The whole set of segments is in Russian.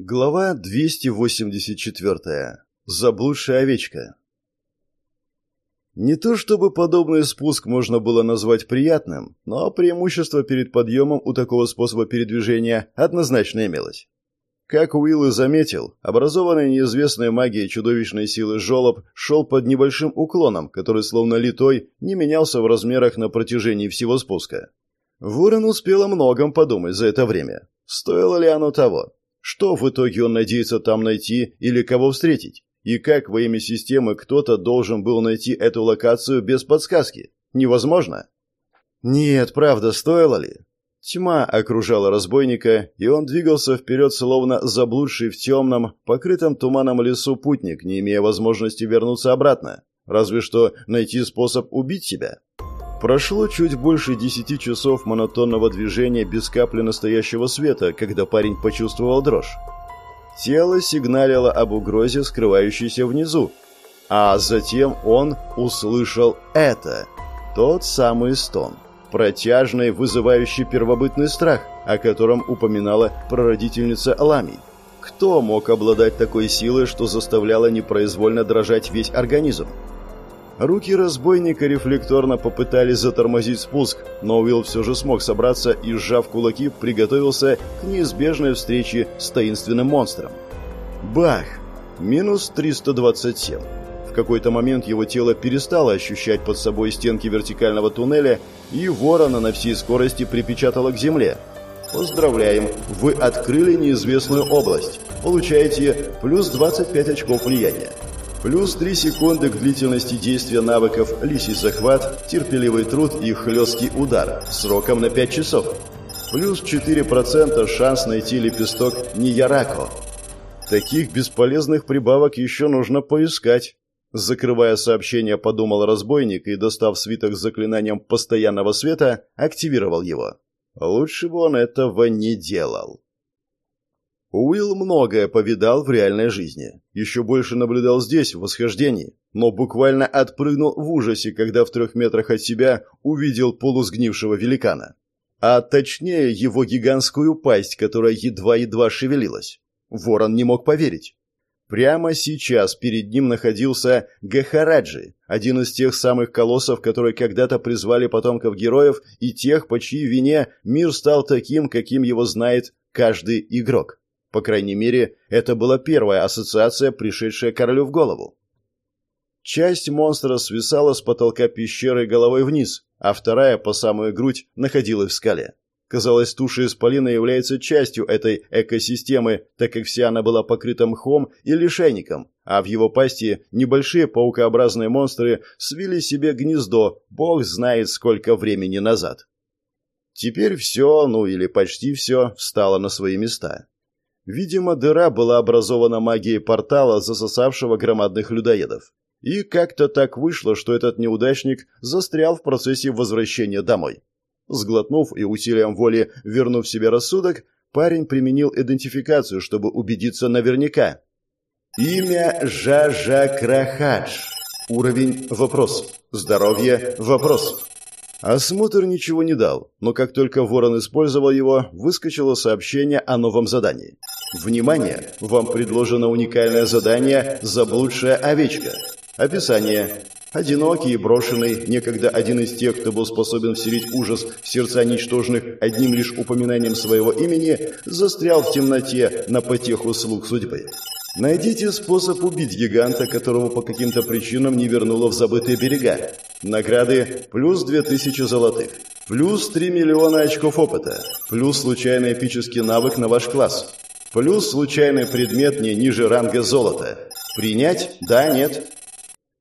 Глава 284. Заблудшая овечка. Не то чтобы подобный спуск можно было назвать приятным, но преимущество перед подъемом у такого способа передвижения однозначно имелось. Как Уилл и заметил, образованный неизвестной магией чудовищной силы жолоб шел под небольшим уклоном, который словно литой не менялся в размерах на протяжении всего спуска. Ворон успел о многом подумать за это время. Стоило ли оно того? Что в итоге он надеется там найти или кого встретить? И как во имя системы кто-то должен был найти эту локацию без подсказки? Невозможно. Нет, правда, стоило ли? Тьма окружала разбойника, и он двигался вперед, словно заблудший в темном, покрытом туманом лесу путник, не имея возможности вернуться обратно. Разве что найти способ убить себя. Прошло чуть больше десяти часов монотонного движения без капли настоящего света, когда парень почувствовал дрожь. Тело сигналило об угрозе, скрывающейся внизу. А затем он услышал это. Тот самый стон. Протяжный, вызывающий первобытный страх, о котором упоминала прародительница Ламий. Кто мог обладать такой силой, что заставляло непроизвольно дрожать весь организм? Руки разбойника рефлекторно попытались затормозить спуск, но Уилл все же смог собраться и, сжав кулаки, приготовился к неизбежной встрече с таинственным монстром. Бах! Минус 327. В какой-то момент его тело перестало ощущать под собой стенки вертикального туннеля, и ворона на всей скорости припечатало к земле. Поздравляем, вы открыли неизвестную область. Получаете плюс 25 очков влияния. Плюс 3 секунды к длительности действия навыков «Лисий захват», «Терпеливый труд» и «Хлесткий удар» сроком на 5 часов. Плюс 4% шанс найти лепесток Ниярако. Таких бесполезных прибавок еще нужно поискать. Закрывая сообщение, подумал разбойник и, достав свиток с заклинанием постоянного света, активировал его. Лучше бы он этого не делал. Уилл многое повидал в реальной жизни. Еще больше наблюдал здесь, в восхождении. Но буквально отпрыгнул в ужасе, когда в трех метрах от себя увидел полусгнившего великана. А точнее, его гигантскую пасть, которая едва-едва шевелилась. Ворон не мог поверить. Прямо сейчас перед ним находился Гахараджи, один из тех самых колоссов, которые когда-то призвали потомков героев и тех, по чьей вине мир стал таким, каким его знает каждый игрок. По крайней мере, это была первая ассоциация, пришедшая королю в голову. Часть монстра свисала с потолка пещеры головой вниз, а вторая, по самую грудь, находилась в скале. Казалось, туша исполина является частью этой экосистемы, так как вся она была покрыта мхом и лишайником, а в его пасти небольшие паукообразные монстры свили себе гнездо, бог знает сколько времени назад. Теперь все, ну или почти все, встало на свои места. Видимо, дыра была образована магией портала, засосавшего громадных людоедов. И как-то так вышло, что этот неудачник застрял в процессе возвращения домой. Сглотнув и усилием воли вернув себе рассудок, парень применил идентификацию, чтобы убедиться наверняка. Имя Жажа Крахадж. Уровень – вопрос. Здоровье – вопрос. Осмотр ничего не дал, но как только Ворон использовал его, выскочило сообщение о новом задании. Внимание! Вам предложено уникальное задание «Заблудшая овечка». Описание. Одинокий и брошенный, некогда один из тех, кто был способен вселить ужас в сердца ничтожных одним лишь упоминанием своего имени, застрял в темноте на потеху слуг судьбы. Найдите способ убить гиганта, которого по каким-то причинам не вернуло в забытые берега. Награды плюс 2000 золотых, плюс 3 миллиона очков опыта, плюс случайный эпический навык на ваш класс, плюс случайный предмет не ниже ранга золота. Принять? Да, нет?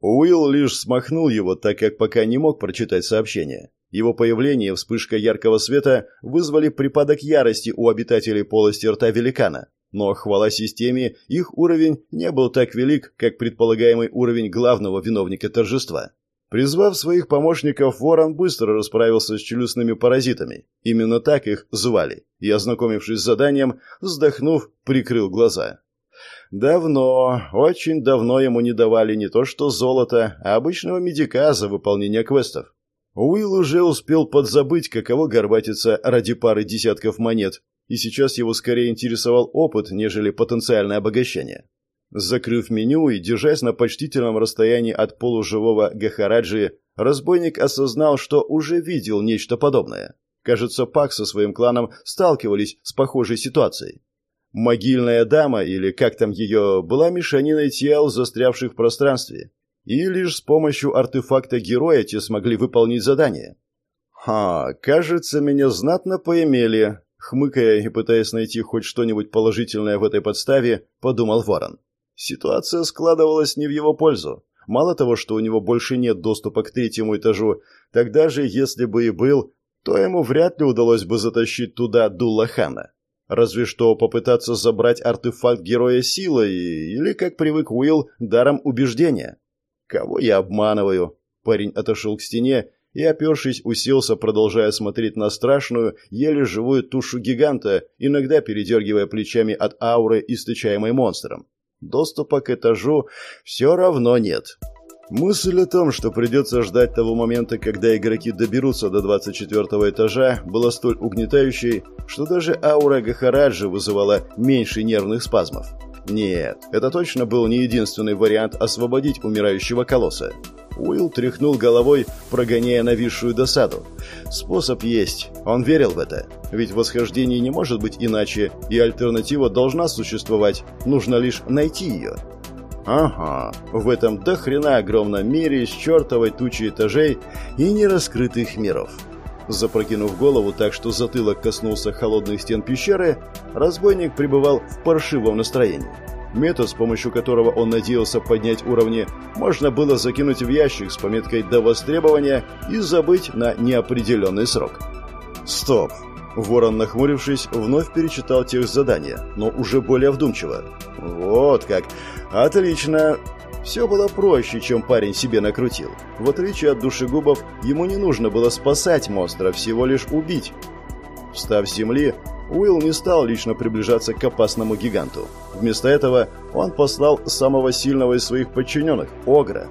Уилл лишь смахнул его, так как пока не мог прочитать сообщение. Его появление и вспышка яркого света вызвали припадок ярости у обитателей полости рта великана. Но, хвала системе, их уровень не был так велик, как предполагаемый уровень главного виновника торжества. Призвав своих помощников, Ворон быстро расправился с челюстными паразитами. Именно так их звали. И, ознакомившись с заданием, вздохнув, прикрыл глаза. Давно, очень давно ему не давали не то что золото, а обычного медика за выполнение квестов. Уилл уже успел подзабыть, каково горбатиться ради пары десятков монет, и сейчас его скорее интересовал опыт, нежели потенциальное обогащение. Закрыв меню и держась на почтительном расстоянии от полуживого Гахараджи, разбойник осознал, что уже видел нечто подобное. Кажется, Пак со своим кланом сталкивались с похожей ситуацией. Могильная дама, или как там ее, была мешаниной тел, застрявших в пространстве. И лишь с помощью артефакта героя те смогли выполнить задание. «Ха, кажется, меня знатно поимели», — хмыкая и пытаясь найти хоть что-нибудь положительное в этой подставе, подумал Ворон. Ситуация складывалась не в его пользу. Мало того, что у него больше нет доступа к третьему этажу, тогда же, если бы и был, то ему вряд ли удалось бы затащить туда Дуллахана. Разве что попытаться забрать артефакт героя силой или, как привык Уилл, даром убеждения. Кого я обманываю? Парень отошел к стене и, опершись, уселся, продолжая смотреть на страшную, еле живую тушу гиганта, иногда передергивая плечами от ауры, источаемой монстром. Доступа к этажу все равно нет. Мысль о том, что придется ждать того момента, когда игроки доберутся до 24 этажа, была столь угнетающей, что даже аура Гахараджи вызывала меньше нервных спазмов. Нет, это точно был не единственный вариант освободить умирающего колосса. Уилл тряхнул головой, прогоняя нависшую досаду. Способ есть. Он верил в это. Ведь восхождение не может быть иначе, и альтернатива должна существовать. Нужно лишь найти ее. Ага, в этом дохрена огромном мире с чертовой тучей этажей и нераскрытых миров. Запрокинув голову так, что затылок коснулся холодных стен пещеры, разбойник пребывал в паршивом настроении. Метод, с помощью которого он надеялся поднять уровни, можно было закинуть в ящик с пометкой «до востребования» и забыть на неопределенный срок. Стоп. Ворон, нахмурившись, вновь перечитал текст задания, но уже более вдумчиво. Вот как. Отлично. Все было проще, чем парень себе накрутил. В отличие от душегубов, ему не нужно было спасать монстра, всего лишь убить. Встав с земли, Уилл не стал лично приближаться к опасному гиганту. Вместо этого он послал самого сильного из своих подчиненных, Огра,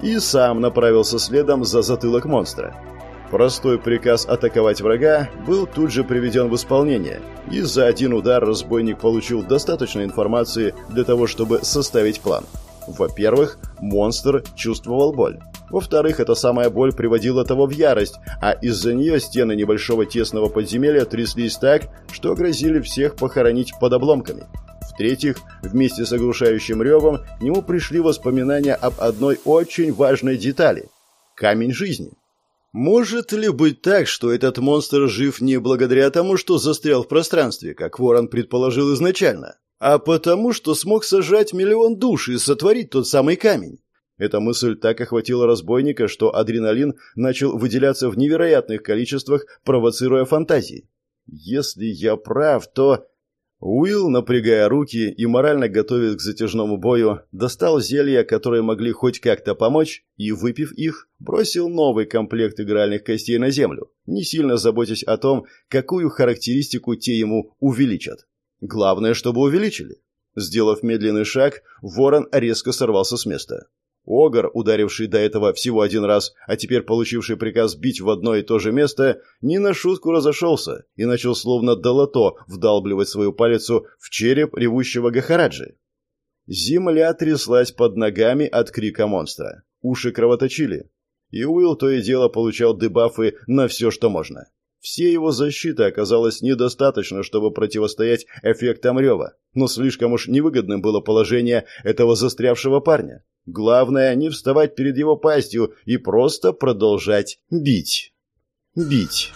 и сам направился следом за затылок монстра. Простой приказ атаковать врага был тут же приведен в исполнение, и за один удар разбойник получил достаточно информации для того, чтобы составить план. Во-первых, монстр чувствовал боль. Во-вторых, эта самая боль приводила того в ярость, а из-за нее стены небольшого тесного подземелья тряслись так, что грозили всех похоронить под обломками. В-третьих, вместе с оглушающим ревом к нему пришли воспоминания об одной очень важной детали – камень жизни. Может ли быть так, что этот монстр жив не благодаря тому, что застрял в пространстве, как Ворон предположил изначально, а потому, что смог сожрать миллион душ и сотворить тот самый камень? Эта мысль так охватила разбойника, что адреналин начал выделяться в невероятных количествах, провоцируя фантазии. Если я прав, то... Уилл, напрягая руки и морально готовясь к затяжному бою, достал зелья, которые могли хоть как-то помочь, и, выпив их, бросил новый комплект игральных костей на землю, не сильно заботясь о том, какую характеристику те ему увеличат. Главное, чтобы увеличили. Сделав медленный шаг, ворон резко сорвался с места. Огр, ударивший до этого всего один раз, а теперь получивший приказ бить в одно и то же место, не на шутку разошелся и начал словно долото вдалбливать свою палицу в череп ревущего Гахараджи. Земля тряслась под ногами от крика монстра. Уши кровоточили. И Уилл то и дело получал дебафы на все, что можно. Все его защиты оказалось недостаточно, чтобы противостоять эффектам рева, но слишком уж невыгодным было положение этого застрявшего парня. Главное, не вставать перед его пастью и просто продолжать бить. Бить.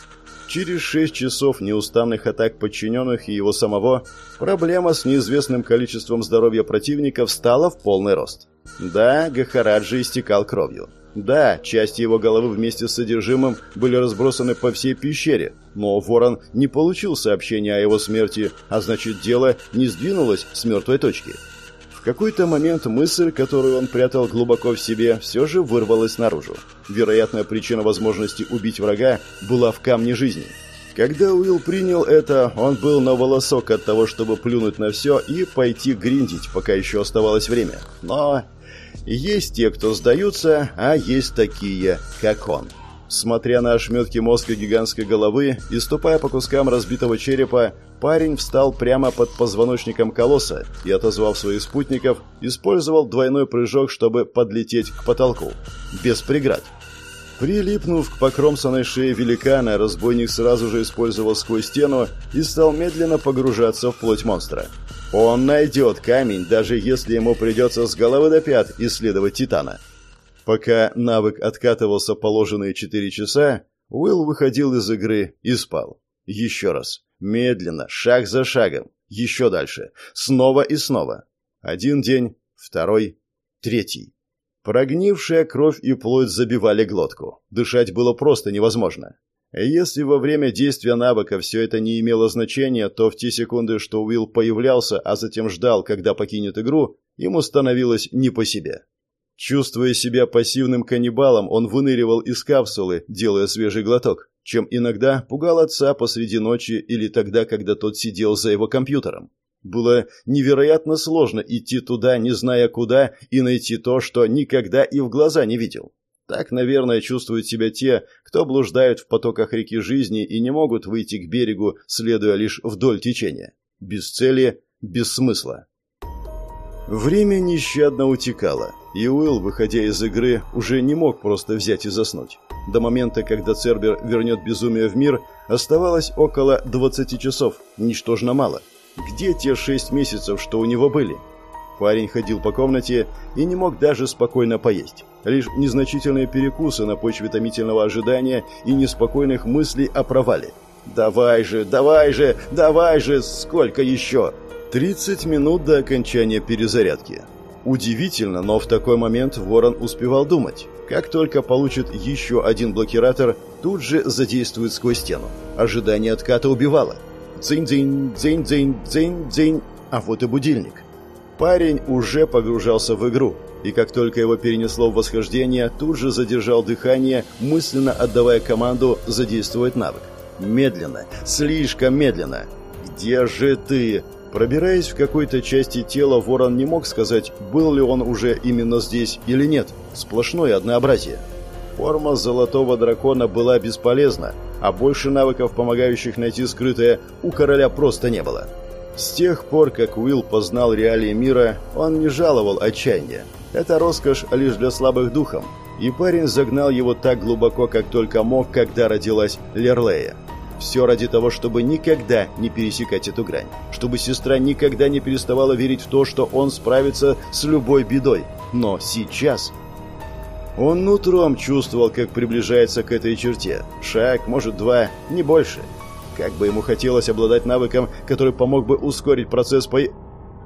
Через шесть часов неустанных атак подчиненных и его самого, проблема с неизвестным количеством здоровья противника встала в полный рост. Да, Гахараджи истекал кровью. Да, части его головы вместе с содержимым были разбросаны по всей пещере, но Ворон не получил сообщения о его смерти, а значит дело не сдвинулось с мертвой точки. В какой-то момент мысль, которую он прятал глубоко в себе, все же вырвалась наружу. Вероятная причина возможности убить врага была в камне жизни. Когда Уилл принял это, он был на волосок от того, чтобы плюнуть на все и пойти гриндить, пока еще оставалось время. Но есть те, кто сдаются, а есть такие, как он. Смотря на ошметки мозга гигантской головы и ступая по кускам разбитого черепа, парень встал прямо под позвоночником колосса и, отозвав своих спутников, использовал двойной прыжок, чтобы подлететь к потолку. Без преград. Прилипнув к покромсанной шее великана, разбойник сразу же использовал сквозь стену и стал медленно погружаться в плоть монстра. Он найдет камень, даже если ему придется с головы до пят исследовать Титана. Пока навык откатывался положенные четыре часа, Уилл выходил из игры и спал. Еще раз. Медленно, шаг за шагом. Еще дальше. Снова и снова. Один день, второй, третий. Прогнившая кровь и плоть забивали глотку. Дышать было просто невозможно. Если во время действия навыка все это не имело значения, то в те секунды, что Уилл появлялся, а затем ждал, когда покинет игру, ему становилось не по себе. Чувствуя себя пассивным каннибалом, он выныривал из капсулы, делая свежий глоток, чем иногда пугал отца посреди ночи или тогда, когда тот сидел за его компьютером. Было невероятно сложно идти туда, не зная куда, и найти то, что никогда и в глаза не видел. Так, наверное, чувствуют себя те, кто блуждают в потоках реки жизни и не могут выйти к берегу, следуя лишь вдоль течения. Без цели, без смысла. Время нещадно утекало, и Уилл, выходя из игры, уже не мог просто взять и заснуть. До момента, когда Цербер вернет безумие в мир, оставалось около 20 часов, ничтожно мало. Где те шесть месяцев, что у него были? Парень ходил по комнате и не мог даже спокойно поесть. Лишь незначительные перекусы на почве томительного ожидания и неспокойных мыслей о провале. «Давай же, давай же, давай же, сколько еще?» 30 минут до окончания перезарядки. Удивительно, но в такой момент Ворон успевал думать. Как только получит еще один блокиратор, тут же задействует сквозь стену. Ожидание отката убивало. Дзынь-дзынь, дзынь-дзынь, дзынь-дзынь. А вот и будильник. Парень уже погружался в игру, и как только его перенесло в восхождение, тут же задержал дыхание, мысленно отдавая команду задействовать навык. Медленно, слишком медленно. «Где же ты?» Пробираясь в какой-то части тела, ворон не мог сказать, был ли он уже именно здесь или нет. Сплошное однообразие. Форма золотого дракона была бесполезна, а больше навыков, помогающих найти скрытое, у короля просто не было. С тех пор, как Уилл познал реалии мира, он не жаловал отчаяния. Это роскошь лишь для слабых духом, и парень загнал его так глубоко, как только мог, когда родилась Лерлея. Все ради того, чтобы никогда не пересекать эту грань. Чтобы сестра никогда не переставала верить в то, что он справится с любой бедой. Но сейчас... Он нутром чувствовал, как приближается к этой черте. Шаг, может, два, не больше. Как бы ему хотелось обладать навыком, который помог бы ускорить процесс по...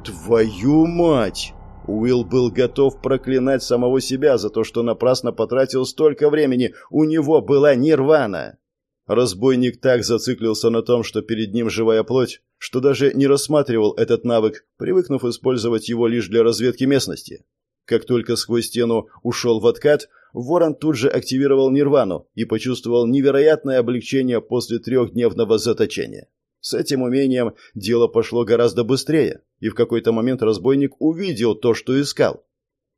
Твою мать! Уилл был готов проклинать самого себя за то, что напрасно потратил столько времени. У него была нирвана. Разбойник так зациклился на том, что перед ним живая плоть, что даже не рассматривал этот навык, привыкнув использовать его лишь для разведки местности. Как только сквозь стену ушел в откат, Ворон тут же активировал нирвану и почувствовал невероятное облегчение после трехдневного заточения. С этим умением дело пошло гораздо быстрее, и в какой-то момент разбойник увидел то, что искал.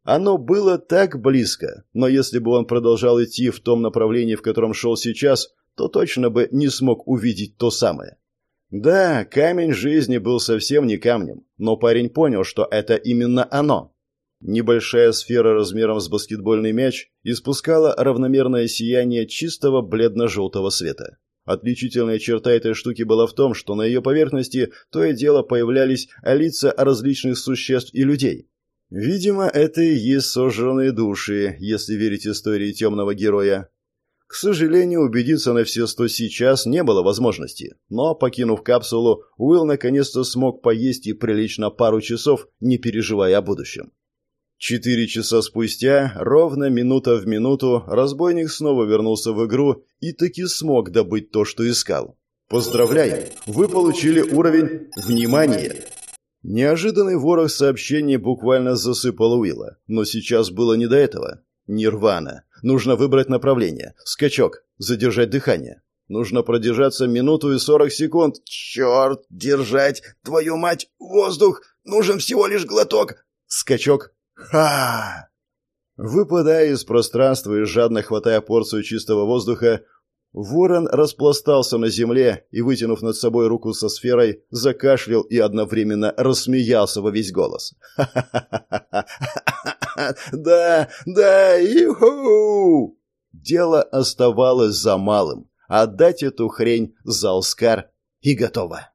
Оно было так близко, но если бы он продолжал идти в том направлении, в котором шел сейчас, то точно бы не смог увидеть то самое. Да, камень жизни был совсем не камнем, но парень понял, что это именно оно. Небольшая сфера размером с баскетбольный мяч испускала равномерное сияние чистого бледно-желтого света. Отличительная черта этой штуки была в том, что на ее поверхности то и дело появлялись лица различных существ и людей. Видимо, это и есть сожранные души, если верить истории темного героя. К сожалению, убедиться на все сто сейчас не было возможности, но, покинув капсулу, Уилл наконец-то смог поесть и прилично пару часов, не переживая о будущем. Четыре часа спустя, ровно минута в минуту, разбойник снова вернулся в игру и таки смог добыть то, что искал. Поздравляем! Вы получили уровень «Внимание!». Неожиданный ворох сообщений буквально засыпал Уилла, но сейчас было не до этого. Нирвана. Нужно выбрать направление. Скачок. Задержать дыхание. Нужно продержаться минуту и сорок секунд. Черт, держать! Твою мать! Воздух! Нужен всего лишь глоток! Скачок. Ха! Выпадая из пространства и жадно хватая порцию чистого воздуха, Ворон распластался на земле и, вытянув над собой руку со сферой, закашлял и одновременно рассмеялся во весь голос. «Да, да, иху!» Дело оставалось за малым — отдать эту хрень за Оскар и готово.